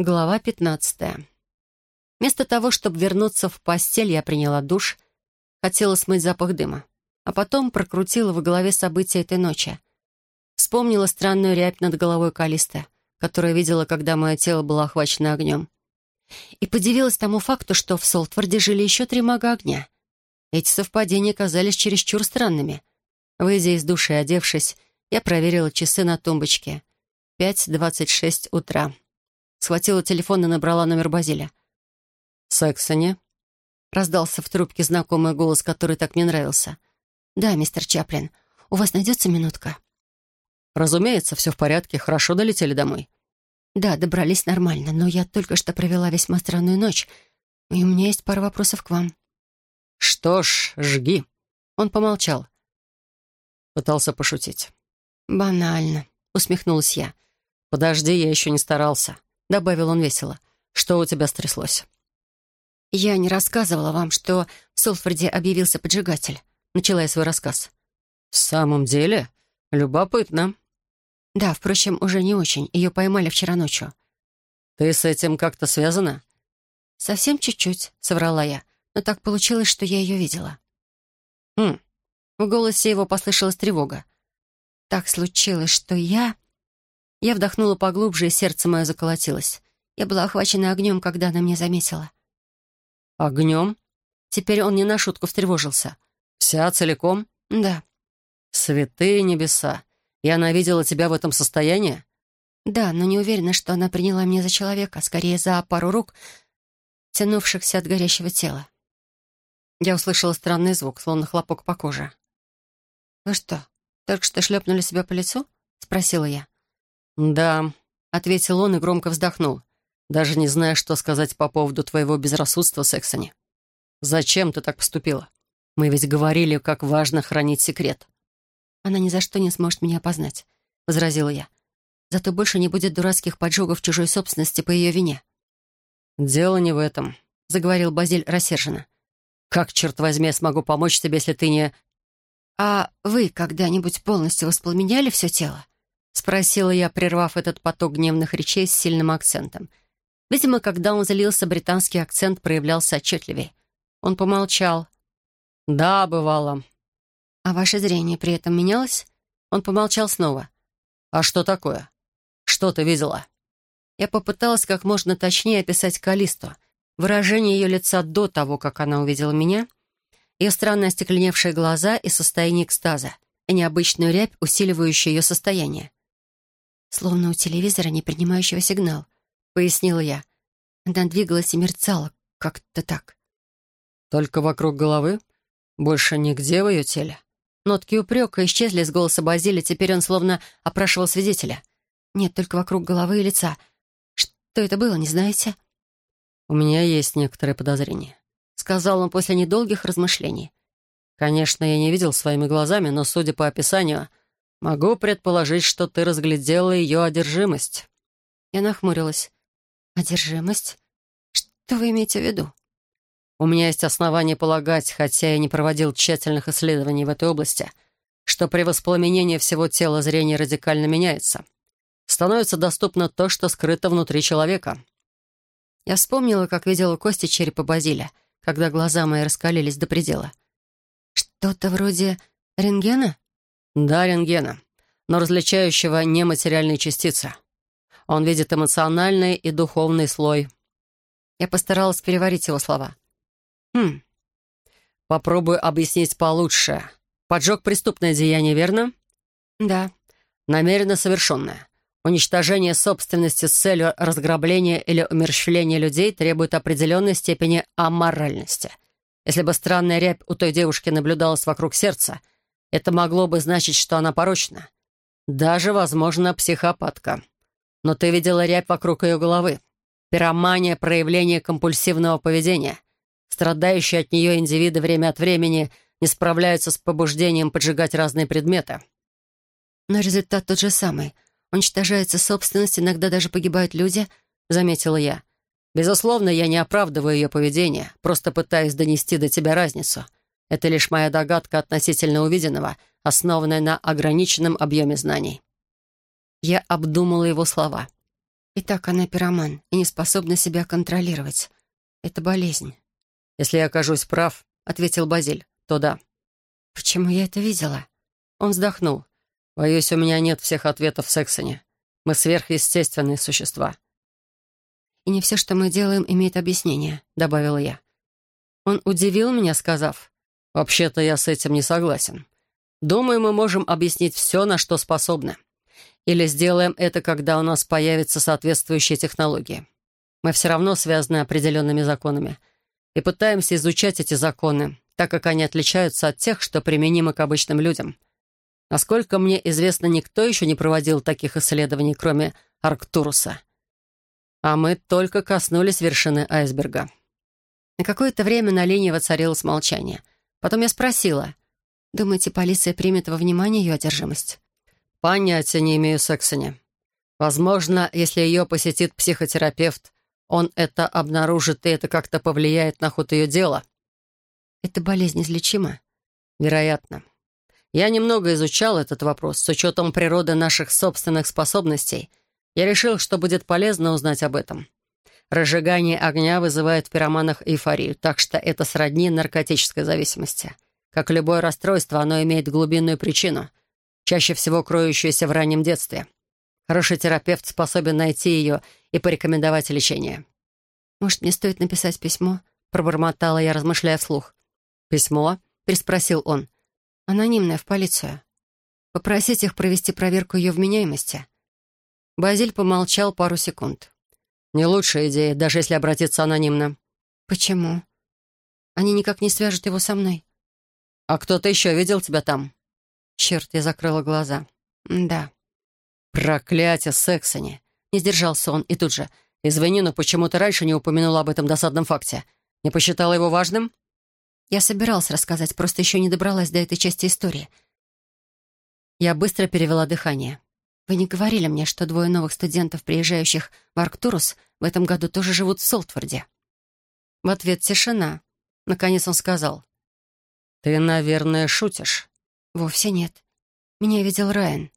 Глава 15. Вместо того, чтобы вернуться в постель, я приняла душ, хотела смыть запах дыма, а потом прокрутила в голове события этой ночи. Вспомнила странную рябь над головой Калиста, которую видела, когда мое тело было охвачено огнем. И подивилась тому факту, что в Солтварде жили еще три мага огня. Эти совпадения казались чересчур странными. Выйдя из души и одевшись, я проверила часы на тумбочке. Пять двадцать шесть утра. Схватила телефон и набрала номер Базиля. «Сексони?» Раздался в трубке знакомый голос, который так мне нравился. «Да, мистер Чаплин. У вас найдется минутка?» «Разумеется, все в порядке. Хорошо долетели домой?» «Да, добрались нормально, но я только что провела весьма странную ночь, и у меня есть пара вопросов к вам». «Что ж, жги». Он помолчал. Пытался пошутить. «Банально», — усмехнулась я. «Подожди, я еще не старался. — добавил он весело. «Что у тебя стряслось?» «Я не рассказывала вам, что в Солфорде объявился поджигатель», — начала я свой рассказ. «В самом деле? Любопытно». «Да, впрочем, уже не очень. Ее поймали вчера ночью». «Ты с этим как-то связана?» «Совсем чуть-чуть», — соврала я. «Но так получилось, что я ее видела». «Хм». В голосе его послышалась тревога. «Так случилось, что я...» Я вдохнула поглубже, и сердце мое заколотилось. Я была охвачена огнем, когда она меня заметила. «Огнем?» Теперь он не на шутку встревожился. «Вся целиком?» «Да». «Святые небеса! И она видела тебя в этом состоянии?» «Да, но не уверена, что она приняла меня за человека, скорее за пару рук, тянувшихся от горящего тела». Я услышала странный звук, словно хлопок по коже. «Вы что, только что шлепнули себя по лицу?» — спросила я. «Да», — ответил он и громко вздохнул. «Даже не знаю, что сказать по поводу твоего безрассудства, Сексони. Зачем ты так поступила? Мы ведь говорили, как важно хранить секрет». «Она ни за что не сможет меня опознать», — возразила я. «Зато больше не будет дурацких поджогов чужой собственности по ее вине». «Дело не в этом», — заговорил Базиль рассерженно. «Как, черт возьми, я смогу помочь тебе, если ты не...» «А вы когда-нибудь полностью воспламеняли все тело?» Спросила я, прервав этот поток гневных речей с сильным акцентом. Видимо, когда он залился, британский акцент проявлялся отчетливее. Он помолчал. «Да, бывало». «А ваше зрение при этом менялось?» Он помолчал снова. «А что такое? Что ты видела?» Я попыталась как можно точнее описать Калисту. Выражение ее лица до того, как она увидела меня, ее странно остекленевшие глаза и состояние экстаза, и необычную рябь, усиливающую ее состояние. «Словно у телевизора, не принимающего сигнал», — пояснила я. Она двигалась и мерцала, как-то так. «Только вокруг головы? Больше нигде в ее теле?» Нотки упрека исчезли из голоса Базили, теперь он словно опрашивал свидетеля. «Нет, только вокруг головы и лица. Что это было, не знаете?» «У меня есть некоторые подозрения», — сказал он после недолгих размышлений. «Конечно, я не видел своими глазами, но, судя по описанию, Могу предположить, что ты разглядела ее одержимость». Я нахмурилась. «Одержимость? Что вы имеете в виду?» «У меня есть основания полагать, хотя я не проводил тщательных исследований в этой области, что при воспламенении всего тела зрение радикально меняется. Становится доступно то, что скрыто внутри человека». Я вспомнила, как видела кости черепа Базиля, когда глаза мои раскалились до предела. «Что-то вроде рентгена?» Да, рентгена, но различающего нематериальные частицы. Он видит эмоциональный и духовный слой. Я постаралась переварить его слова. Хм. Попробую объяснить получше. Поджог — преступное деяние, верно? Да. Намеренно совершенное. Уничтожение собственности с целью разграбления или умерщвления людей требует определенной степени аморальности. Если бы странная рябь у той девушки наблюдалась вокруг сердца — это могло бы значить, что она порочна. Даже, возможно, психопатка. Но ты видела рябь вокруг ее головы. Пиромания — проявление компульсивного поведения. Страдающие от нее индивиды время от времени не справляются с побуждением поджигать разные предметы. Но результат тот же самый. Уничтожается собственность, иногда даже погибают люди, заметила я. Безусловно, я не оправдываю ее поведение, просто пытаюсь донести до тебя разницу — это лишь моя догадка относительно увиденного, основанная на ограниченном объеме знаний. Я обдумала его слова. Итак, она пироман и не способна себя контролировать. Это болезнь. «Если я окажусь прав», — ответил Базиль, — «то да». «Почему я это видела?» Он вздохнул. «Боюсь, у меня нет всех ответов в Сексоне. Мы сверхъестественные существа». «И не все, что мы делаем, имеет объяснение», — добавила я. Он удивил меня, сказав, «Вообще-то я с этим не согласен. Думаю, мы можем объяснить все, на что способны. Или сделаем это, когда у нас появятся соответствующие технологии. Мы все равно связаны определенными законами и пытаемся изучать эти законы, так как они отличаются от тех, что применимы к обычным людям. Насколько мне известно, никто еще не проводил таких исследований, кроме Арктуруса. А мы только коснулись вершины айсберга. На какое-то время на линии воцарилось молчание. Потом я спросила, «Думаете, полиция примет во внимание ее одержимость?» Понятия не имею, Сексони. Возможно, если ее посетит психотерапевт, он это обнаружит, и это как-то повлияет на ход ее дела. Это болезнь излечима? Вероятно. Я немного изучал этот вопрос с учетом природы наших собственных способностей. Я решил, что будет полезно узнать об этом. Разжигание огня вызывает в пироманах эйфорию, так что это сродни наркотической зависимости. Как любое расстройство, оно имеет глубинную причину — чаще всего кроющуюся в раннем детстве. Хороший терапевт способен найти ее и порекомендовать лечение. «Может, мне стоит написать письмо?» — пробормотала я, размышляя вслух. «Письмо?» — переспросил он. «Анонимное, в полицию. Попросить их провести проверку ее вменяемости». Базиль помолчал пару секунд. «Не лучшая идея, даже если обратиться анонимно». «Почему? Они никак не свяжут его со мной». «А кто-то еще видел тебя там?» Черт, я закрыла глаза. Да. Проклятие, Сексони. Не сдержался он и тут же. Извини, но почему ты раньше не упомянул об этом досадном факте? Не посчитала его важным? Я собиралась рассказать, просто еще не добралась до этой части истории. Я быстро перевела дыхание. Вы не говорили мне, что двое новых студентов, приезжающих в Арктурус, в этом году тоже живут в Солтфорде? В ответ тишина. Наконец он сказал. «Ты, наверное, шутишь». «Вовсе нет. Меня видел Райан».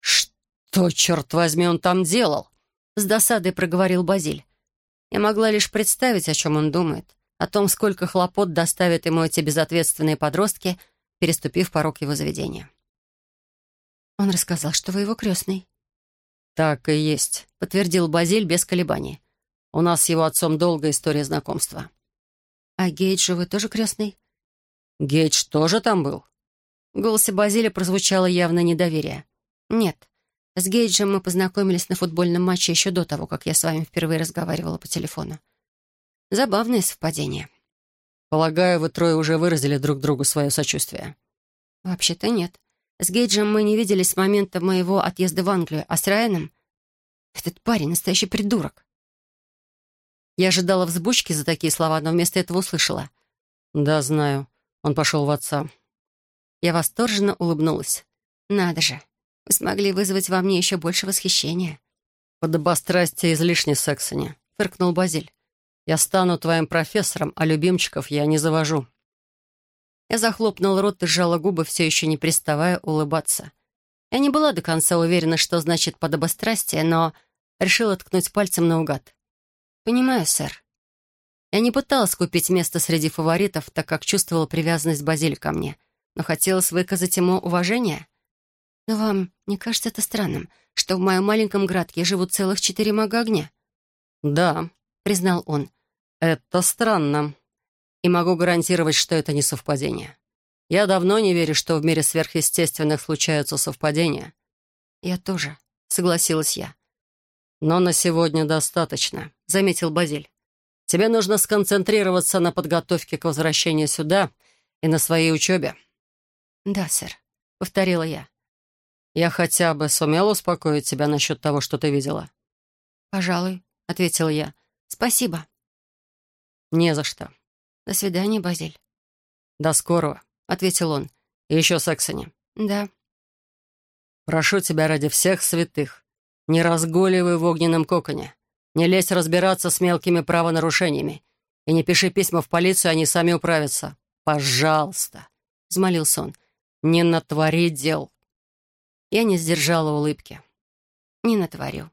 «Что, черт возьми, он там делал?» С досадой проговорил Базиль. Я могла лишь представить, о чем он думает. О том, сколько хлопот доставят ему эти безответственные подростки, переступив порог его заведения. Он рассказал, что вы его крестный. «Так и есть», — подтвердил Базиль без колебаний. «У нас с его отцом долгая история знакомства». «А Гейджу вы тоже крестный?» «Гейдж тоже там был?» В голосе Базиля прозвучало явное недоверие. «Нет. С Гейджем мы познакомились на футбольном матче еще до того, как я с вами впервые разговаривала по телефону. Забавное совпадение». «Полагаю, вы трое уже выразили друг другу свое сочувствие». «Вообще-то нет. С Гейджем мы не виделись с момента моего отъезда в Англию, а с Райаном... Этот парень — настоящий придурок». Я ожидала взбучки за такие слова, но вместо этого услышала. «Да, знаю. Он пошел в отца. Я восторженно улыбнулась. «Надо же, вы смогли вызвать во мне еще больше восхищения». «Подобострастие излишне, Сексони», — фыркнул Базиль. «Я стану твоим профессором, а любимчиков я не завожу». Я захлопнул рот и сжала губы, все еще не приставая улыбаться. Я не была до конца уверена, что значит подобострастие, но решила ткнуть пальцем наугад. «Понимаю, сэр». Я не пыталась купить место среди фаворитов, так как чувствовала привязанность Базиль ко мне — но хотелось выказать ему уважение. Но вам не кажется это странным, что в моем маленьком городке живут целых четыре мага огня? «Да», — признал он, — «это странно. И могу гарантировать, что это не совпадение. Я давно не верю, что в мире сверхъестественных случаются совпадения». «Я тоже», — согласилась я. «Но на сегодня достаточно», — заметил Базиль. «Тебе нужно сконцентрироваться на подготовке к возвращению сюда и на своей учебе. «Да, сэр», — повторила я. «Я хотя бы сумел успокоить тебя насчет того, что ты видела?» «Пожалуй», — ответила я. «Спасибо». «Не за что». «До свидания, Базиль». «До скорого», — ответил он. «И еще Сексони». «Да». «Прошу тебя ради всех святых, не разгуливай в огненном коконе, не лезь разбираться с мелкими правонарушениями и не пиши письма в полицию, они сами управятся. Пожалуйста», — взмолился он. «Не натвори дел». Я не сдержала улыбки. «Не натворю»,